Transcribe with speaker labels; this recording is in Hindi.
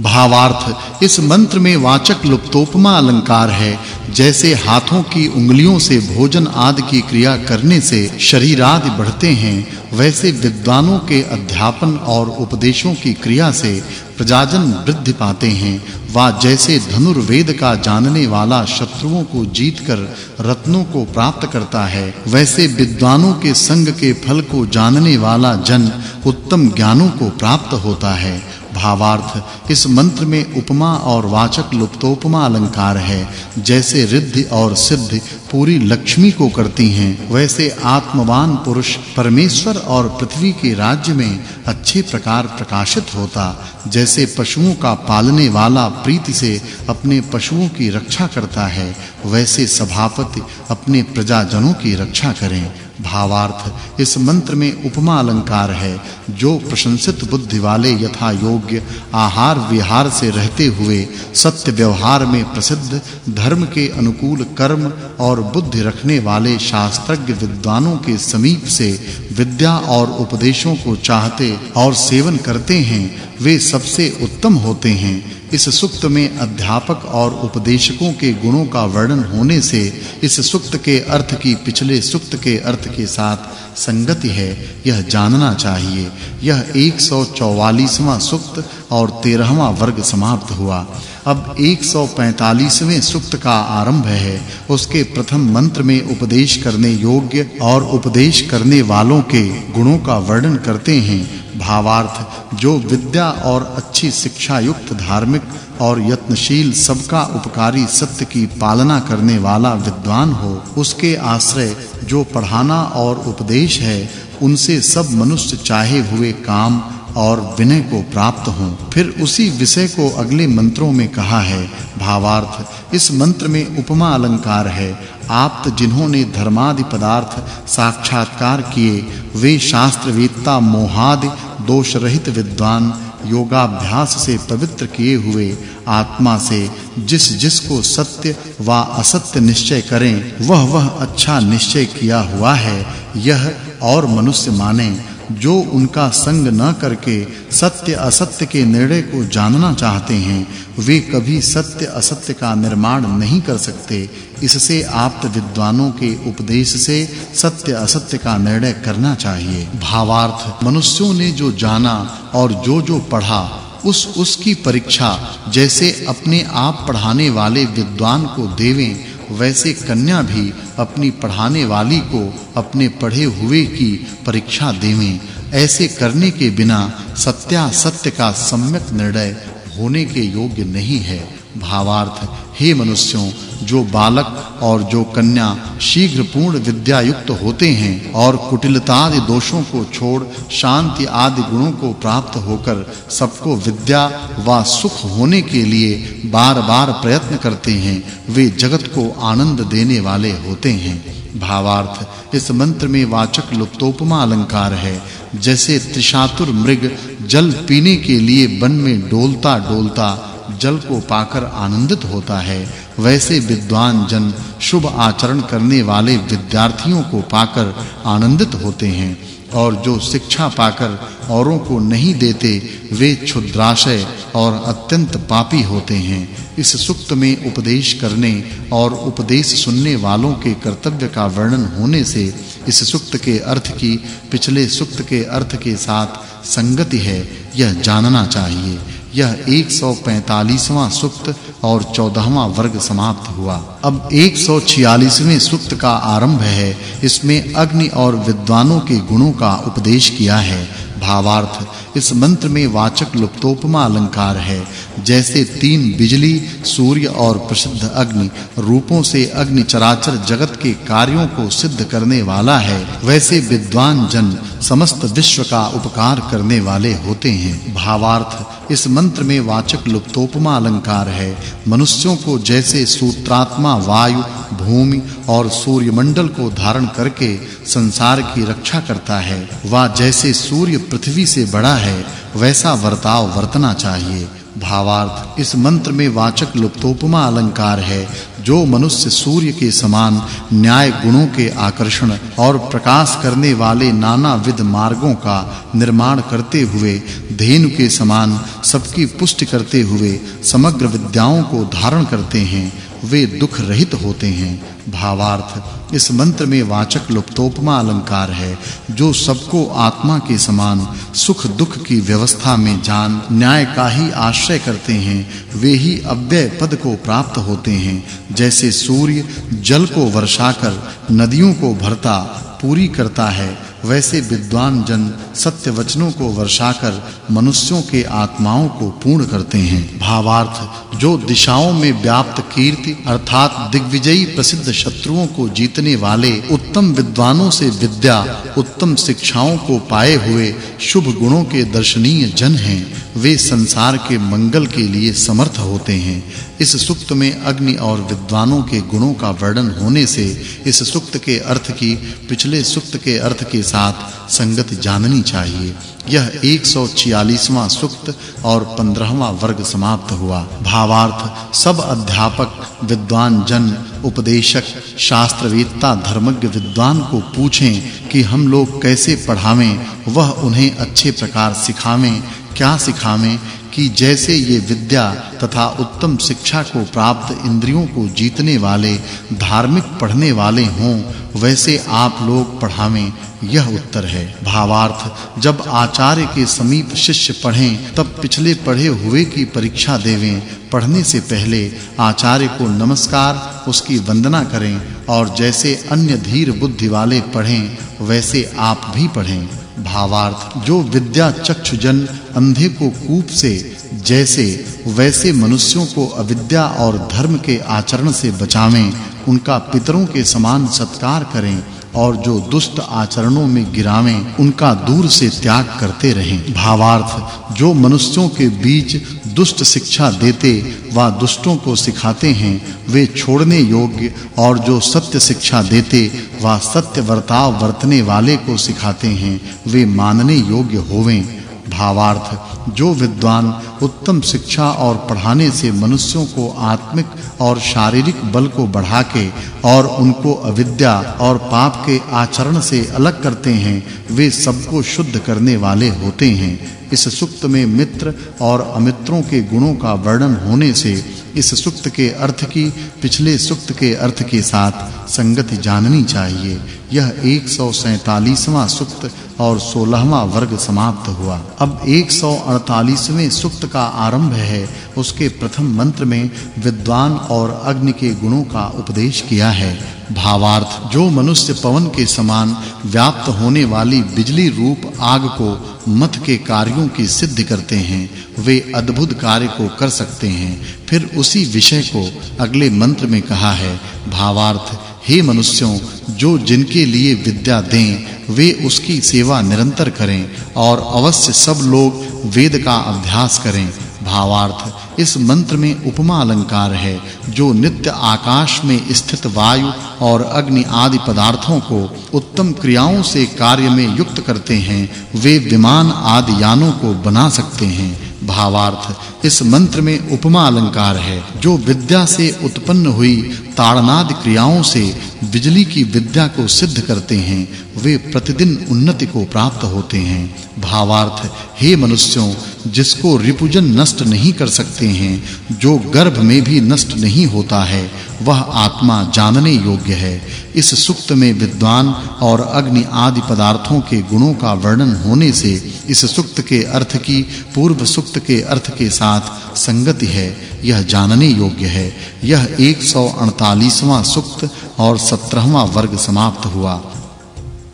Speaker 1: भावार्थ, इस मंत्र में वाचक् लुप्तोपमा अलंकार है, जैसे हाथों की उंगलियों से भोजन आदि की क्रिया करने से शरीर आदि बढ़ते हैं, वैसे विद्वानों के अध्यापन और उपदेशों की क्रिया से प्रजाजन वृद्धि पाते हैं, वा जैसे धनुर्वेद का जानने वाला शत्रुओं को जीतकर रत्नों को प्राप्त करता है, वैसे विद्वानों के संग के फल को जानने वाला जन उत्तम ज्ञानों को प्राप्त होता है भावार्थ, इस मंत्र में उपमा और वाचक् लुप्तोपमा अलंकार है। जैसे रिद्धि और सिद्धि पूरी लक्ष्मी को करती हैं, वैसे आत्मवान पुरुष परमेश्वर और पृथ्वी के राज्य में अच्छे प्रकार प्रकाशित होता। जैसे पशुओं का पालने वाला प्रीति से अपने पशुओं की रक्षा करता है, वैसे सभापति अपने प्रजाजनों की रक्षा करें। भावार्थ, इस मंत्र में उपमा अलंकार है, जो प्रशंसित बुद्धि वाले यथा योग्य आहार विहार से रहते हुए सत्य व्यवहार में प्रसिद्ध, धर्म के अनुकूल कर्म और बुद्धि रखने वाले शास्त्रज्ञ विद्वानों के समीप से विद्या और उपदेशों को चाहते और सेवन करते हैं, वे सबसे उत्तम होते हैं। इस सुक्त में अध्यापक और उपदेशकों के गुणों का वर्णन होने से इस सुक्त के अर्थ की पिछले सुक्त के अर्थ के साथ संगति है, यह जानना चाहिए। यह 144वां सुक्त और 13वां वर्ग समाप्त हुआ। अब 145वें सुक्त का आरंभ है। उसके प्रथम मंत्र में उपदेश करने योग्य और उपदेश करने वालों के गुणों का वर्णन करते हैं। भावार्थ, जो विद्या और अच्छी शिक्षा युक्त धार्मिक और यत्नशील, सबका उपकारी सत्य की पालना करने वाला विद्वान हो, उसके आश्रय, जो पढ़ाना और उपदेश है, उनसे सब मनुष्य चाहे हुए काम और विनय को प्राप्त हों। फिर उसी विषय को अगले मंत्रों में कहा है, भावार्थ, इस मंत्र में उपमा अलंकार है। आप जिन्होंने धर्मादि पदार्थ साक्षात्कार किए, वे शास्त्रवेत्ता मोहादि दोष रहित विद्वान योगाभ्यास से पवित्र किए हुए आत्मा से जिस जिस को सत्य व असत्य निश्चय करें, वह वह अच्छा निश्चय किया हुआ है, यह और मनुष्य माने। जो उनका संग न करके सत्य असत्य के निर्णय को जानना चाहते हैं, वे कभी सत्य असत्य का निर्माण नहीं कर सकते। इससे आप्त विद्वानों के उपदेश से सत्य असत्य का निर्णय करना चाहिए। भावार्थ, मनुष्यों ने जो जाना और जो जो पढ़ा, उस उसकी परीक्षा जैसे अपने आप पढ़ाने वाले विद्वान को देवें वैसे कन्या भी अपनी पढ़ाने वाली को अपने पढ़े हुए की परीक्षा देवें। ऐसे करने के बिना सत्या सत्य का सम्यक निर्णय होने के योग्य नहीं है। भावार्थ, हे मनुष्यों, जो बालक और जो कन्या शीघ्र पूर्ण विद्या युक्त होते हैं और कुटिलता आदि दोषों को छोड़ शांति आदि गुणों को प्राप्त होकर सबको विद्या व सुख होने के लिए बार-बार प्रयत्न करते हैं, वे जगत को आनंद देने वाले होते हैं। भावार्थ, इस मंत्र में वाचक् लुप्तोपमा अलंकार है, जैसे त्रिशातुर मृग जल पीने के लिए वन में डोलता डोलता जल को पाकर आनंदित होता है। वैसे विद्वान जन शुभ आचरण करने वाले विद्यार्थियों को पाकर आनंदित होते हैं और जो शिक्षा पाकर औरों को नहीं देते, वे क्षुद्राशय और अत्यंत पापी होते हैं। इस सुक्त में उपदेश करने और उपदेश सुनने वालों के कर्तव्य का वर्णन होने से इस सुक्त के अर्थ की, पिछले सुक्त के अर्थ के साथ संगति है, यह जानना चाहिए। यह 145वां सुक्त और 14वां वर्ग समाप्त हुआ। अब 146वें सुक्त का आरंभ है। इसमें अग्नि और विद्वानों के गुणों का उपदेश किया है। भावार्थ। इस मंत्र में वाचक् लुप्तोपमा अलंकार है। जैसे तीन बिजली, सूर्य और प्रसिद्ध अग्नि, रूपों से अग्नि चराचर जगत के कार्यों को सिद्ध करने वाला है, वैसे विद्वान जन समस्त विश्व का उपकार करने वाले होते हैं। भावार्थ। इस मंत्र में वाचक् लुप्तोपमा अलंकार है। मनुष्यों को जैसे सूत्रात्मा, वायु भूमि और सूर्य मंडल को धारण करके संसार की रक्षा करता है। वह जैसे सूर्य पृथ्वी से बड़ा है, वैसा वर्ताव वर्तना चाहिए। भावार्थ, इस मंत्र में वाचक् लुप्तोपमा अलंकार है, जो मनुष्य सूर्य के समान न्याय गुणों के आकर्षण और प्रकाश करने वाले नाना विध मार्गों का निर्माण करते हुए, धेनु के समान सबकी पुष्टि करते हुए, समग्र विद्याओं को धारण करते हैं। वे दुख रहित होते हैं। भावार्थ, इस मंत्र में वाचक् लुप्तोपमा अलंकार है, जो सबको आत्मा के समान सुख दुख की व्यवस्था में जान, न्याय का ही आश्रय करते हैं। वे ही अव्यय पद को प्राप्त होते हैं। जैसे सूर्य जल को वर्षा कर नदियों को भरता, पूरी करता है वैसे विद्वान जन सत्य वचनों को वर्षाकर मनुष्यों के आत्माओं को पूर्ण करते हैं। भावार्थ, जो दिशाओं में व्याप्त कीर्ति अर्थात दिग्विजयी प्रसिद्ध शत्रुओं को जीतने वाले उत्तम विद्वानों से विद्या, उत्तम शिक्षाओं को पाए हुए शुभ गुणों के दर्शनीय जन हैं। वे संसार के मंगल के लिए समर्थ होते हैं। इस सुक्त में अग्नि और विद्वानों के गुणों का वर्णन होने से इस सुक्त के अर्थ की, पिछले सुक्त के अर्थ के साथ संगति जाननी चाहिए। यह 146वां सुक्त और 15वां वर्ग समाप्त हुआ। भावार्थ, सब अध्यापक, विद्वान जन, उपदेशक, शास्त्रवेत्ता, धर्मज्ञ विद्वान को पूछें कि हम लोग कैसे पढ़ावें, वह उन्हें अच्छे प्रकार सिखावें, क्या सिखावें कि जैसे ये विद्या तथा उत्तम शिक्षा को प्राप्त इंद्रियों को जीतने वाले, धार्मिक पढ़ने वाले हों, वैसे आप लोग पढ़ावें। यह उत्तर है। भावार्थ, जब आचार्य के समीप शिष्य पढ़ें, तब पिछले पढ़े हुए की परीक्षा देवें। पढ़ने से पहले आचार्य को नमस्कार, उसकी वंदना करें और जैसे अन्य धीर बुद्धि वाले पढ़ें, वैसे आप भी पढ़ें। भावार्थ, जो विद्या चक्षुजन अंधे को कूप से, जैसे वैसे मनुष्यों को अविद्या और धर्म के आचरण से बचावें, उनका पितरों के समान सत्कार करें। और जो दुष्ट आचरणों में गिरावें, उनका दूर से त्याग करते रहें। भावार्थ, जो मनुष्यों के बीच दुष्ट शिक्षा देते व दुष्टों को सिखाते हैं, वे छोड़ने योग्य और जो सत्य शिक्षा देते व सत्य वर्ताव वर्तने वाले को सिखाते हैं, वे मानने योग्य होवें। भावार्थ, जो विद्वान उत्तम शिक्षा और पढ़ाने से मनुष्यों को आत्मिक और शारीरिक बल को बढ़ा के और उनको अविद्या और पाप के आचरण से अलग करते हैं, वे सबको शुद्ध करने वाले होते हैं। इस सुक्त में मित्र और अमित्रों के गुणों का वर्णन होने से इस सुक्त के अर्थ की, पिछले सुक्त के अर्थ के साथ संगति जाननी चाहिए। यह 147वां सुक्त और 16वां वर्ग समाप्त हुआ। अब 148वें सुक्त का आरंभ है। उसके प्रथम मंत्र में विद्वान और अग्नि के गुणों का उपदेश किया है। भावार्थ, जो मनुष्य पवन के समान व्याप्त होने वाली बिजली रूप आग को मत के कार्यों की सिद्ध करते हैं, वे अद्भुत कार्य को कर सकते हैं। फिर उसी विषय को अगले मंत्र में कहा है। भावार्थ हे मनुष्यों, जो जिनके लिए विद्या दें, वे उसकी सेवा निरंतर करें और अवश्य सब लोग वेद का अभ्यास करें। भावार्थ, इस मंत्र में उपमा अलंकार है, जो नित्य आकाश में स्थित वायु और अग्नि आदि पदार्थों को उत्तम क्रियाओं से कार्य में युक्त करते हैं, वे विमान आदि यानों को बना सकते हैं। भावार्थ, इस मंत्र में उपमा अलंकार है, जो विद्या से उत्पन्न हुई ताड़नाद क्रियाओं से बिजली की विद्या को सिद्ध करते हैं, वे प्रतिदिन उन्नति को प्राप्त होते हैं। भावार्थ, हे मनुष्यों जिसको रिपुजन नष्ट नहीं कर सकते हैं, जो गर्भ में भी नष्ट नहीं होता है, वह आत्मा जानने योग्य है। इस सुक्त में विद्वान और अग्नि आदि पदार्थों के गुणों का वर्णन होने से इस सुक्त के अर्थ की, पूर्व सुक्त के अर्थ के साथ संगति है, यह जानने योग्य है। यह 148वां सुक्त और 17वां वर्ग समाप्त हुआ।